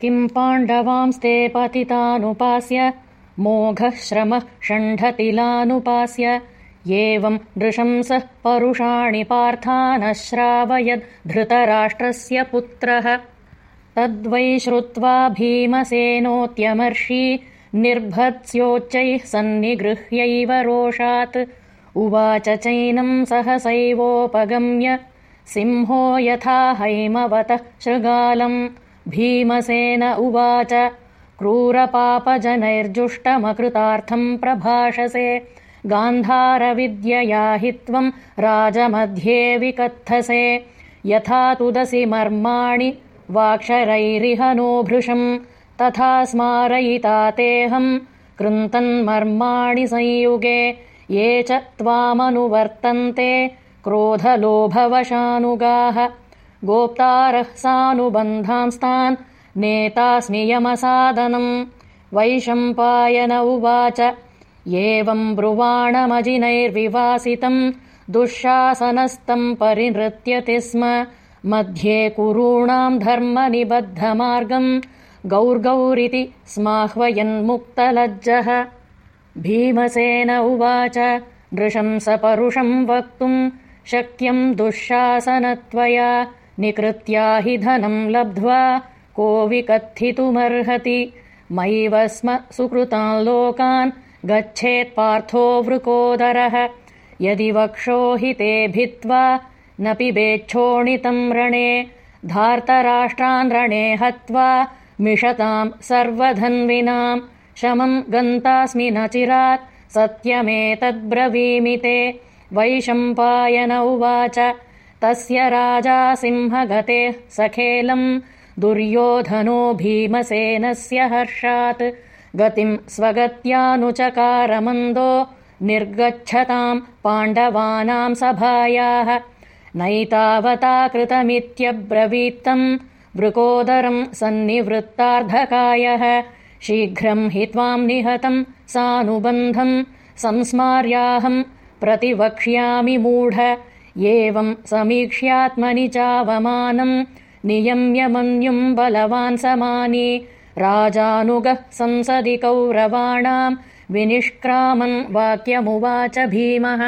किम् पाण्डवांस्ते पतितानुपास्य? मोघः श्रमः षण्ढतिलानुपास्य। एवम् नृशंसः परुषाणि पार्थानश्रावयद् धृतराष्ट्रस्य पुत्रः। तद्वै श्रुत्वा भीमसेनोत्यमर्षि निर्भत्स्योच्चैः सन्निगृह्यैव रोषात्। उवाच चैनम् सहसैवोपगम्य सिंहो यथा हैमवतः शृगालम् भीमसेन उवाच क्रूरपापजनैर्जुष्टमकृतार्थम् प्रभाषसे गान्धारविद्यया हि त्वम् राजमध्ये विकत्थसे यथा तुदसि मर्माणि वाक्षरैरिह भृशम् तथा स्मारयिता तेऽहम् कृन्तन्मर्माणि संयुगे ये च त्वामनुवर्तन्ते क्रोधलोभवशानुगाः गोप्तारः सानुबन्धांस्तान् नेतास्मि यमसादनम् वैशम्पायन उवाच एवम् ब्रुवाणमजिनैर्विवासितम् दुःशासनस्तम् परिनृत्यति स्म। मध्ये कुरूणाम् धर्मनिबद्धमार्गम् गौर्गौरिति स्माह्वयन्मुक्तलज्जः। भीमसेन उवाच नृशंसपरुषम् वक्तुम् शक्यम् दुःशासनत्वया निकृत्या हि धनम् लब्ध्वा को विकथितुमर्हति मैव स्म सुकृतान् लोकान् गच्छेत्पार्थो वृकोदरः। यदि वक्षो हि ते भित्त्वा न पिबेच्छोणितम् रणे धार्तराष्ट्रान् रणे हत्वा मिषताम् सर्वधन्विनाम् शमम् गन्तास्मि न चिरात् सत्यमेतद्ब्रवीमि ते। वैशम्पायन उवाच तस्य राजा सिंहगतेः सखेलम् दुर्योधनो भीमसेनस्य हर्षात्। गतिम् स्वगत्यानुचकारमन्दो निर्गच्छताम् पाण्डवानाम् सभायाः। नैतावता कृतमित्यब्रवीत्तम् वृकोदरम् सन्निवृत्तार्धकायः। शीघ्रम् हि त्वाम् निहतम् सानुबन्धम् संस्मार्याहम् प्रतिवक्ष्यामि मूढ एवम् समीक्ष्यात्मनि चावमानम् नियम्य मन्युम् बलवान् समानी राजानुगः संसदि कौरवाणाम् विनिष्क्रामन् वाक्यमुवाच भीमः